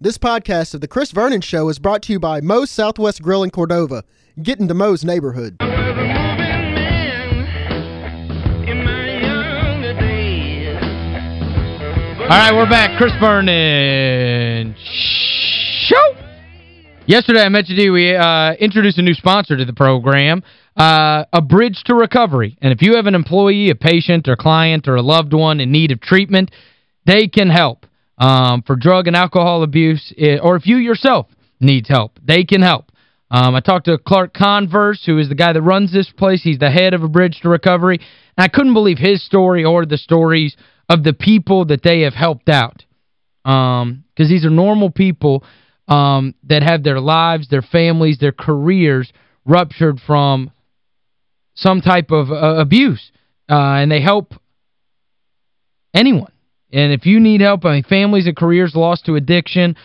This podcast of The Chris Vernon Show is brought to you by Moe's Southwest Grill in Cordova. Get into Moe's neighborhood. All right, we're back. Chris Vernon Show. Yesterday, I mentioned to you, we uh, introduced a new sponsor to the program, uh, A Bridge to Recovery. And if you have an employee, a patient, or client, or a loved one in need of treatment, they can help um, for drug and alcohol abuse, or if you yourself needs help, they can help. Um, I talked to Clark Converse, who is the guy that runs this place. He's the head of A Bridge to Recovery. And I couldn't believe his story or the stories of the people that they have helped out. Because um, these are normal people um, that have their lives, their families, their careers ruptured from some type of uh, abuse. Uh, and they help anyone. And if you need help, I mean, families and careers lost to addiction,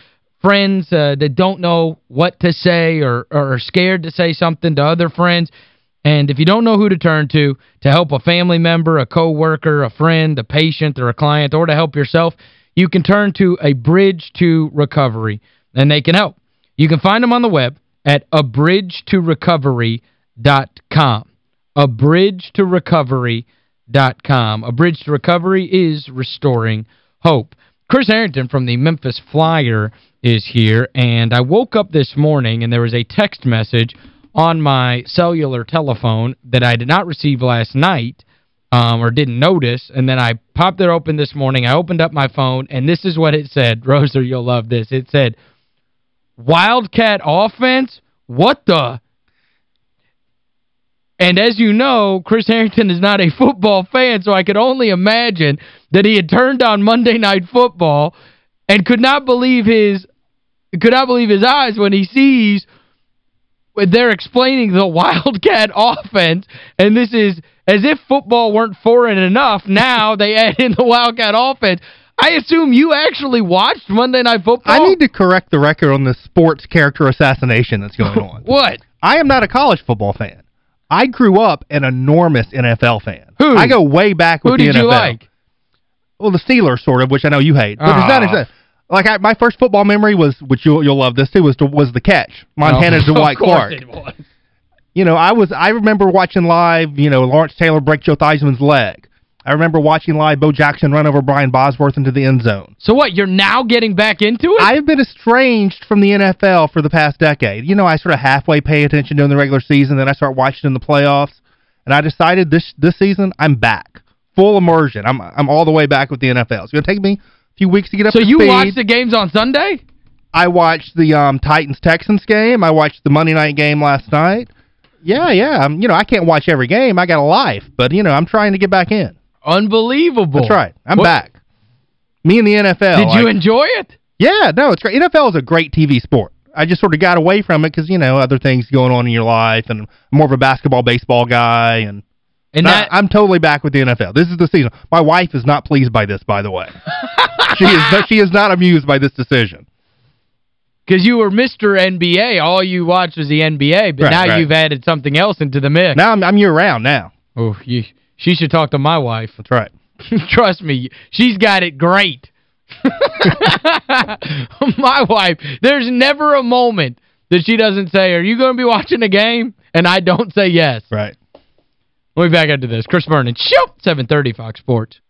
friends uh, that don't know what to say or, or are scared to say something to other friends, and if you don't know who to turn to to help a family member, a co-worker, a friend, a patient, or a client, or to help yourself, you can turn to a bridge to recovery, and they can help. You can find them on the web at abridgetorecovery.com. Abridgetorecovery.com com. A Bridge to Recovery is restoring hope. Chris Harrington from the Memphis Flyer is here, and I woke up this morning and there was a text message on my cellular telephone that I did not receive last night um, or didn't notice, and then I popped it open this morning. I opened up my phone, and this is what it said. Roser, you'll love this. It said, Wildcat offense? What the... And as you know, Chris Harrington is not a football fan, so I could only imagine that he had turned on Monday Night Football and could not believe his could not believe his eyes when he sees they're explaining the Wildcat offense, and this is as if football weren't foreign enough, now they add in the Wildcat offense. I assume you actually watched Monday Night Football? I need to correct the record on the sports character assassination that's going on. what? I am not a college football fan. I grew up an enormous NFL fan. Who? I go way back with Who the did NFL. you like? Well, the Steelers, sort of, which I know you hate. But it's not Ah. like I, my first football memory was, which you'll you'll love this too, was was the catch, Montana's Oh, Dwight Clark. You know, I was I remember watching live, you know, Lawrence Taylor break Joe Theismann's leg. I remember watching live Bo Jackson run over Brian Bosworth into the end zone. So what, you're now getting back into it? I've been estranged from the NFL for the past decade. You know, I sort of halfway pay attention during the regular season, then I start watching in the playoffs. And I decided this this season, I'm back. Full immersion. I'm I'm all the way back with the NFL. It's going to take me a few weeks to get up so you speed. watched the games on Sunday? I watched the um, Titans-Texans game. I watched the Monday night game last night. Yeah, yeah. I'm, you know, I can't watch every game. I got a life. But, you know, I'm trying to get back in. Unbelievable. That's right. I'm What- back. Me and the NFL. Did you enjoy it? Yeah, no, it's great. NFL is a great TV sport. I just sort of got away from it because, you know, other things going on in your life, and I'm more of a basketball, baseball guy, and, And I- that I'm totally back with the NFL. This is the season. My wife is not pleased by this, by the way. she is she is not amused by this decision. because you were Mr. NBA, all you watched was the NBA, but Right, now right. you've added something else into the mix. Now I'm, I'm year-round now. Oh, you, she should talk to my wife. That's right. Trust me, she's got it great. my wife, there's never a moment that she doesn't say, are you going to be watching a game? And I don't say yes. Right. We'll be back after this. Chris Vernon, shoot, 730 Fox Sports.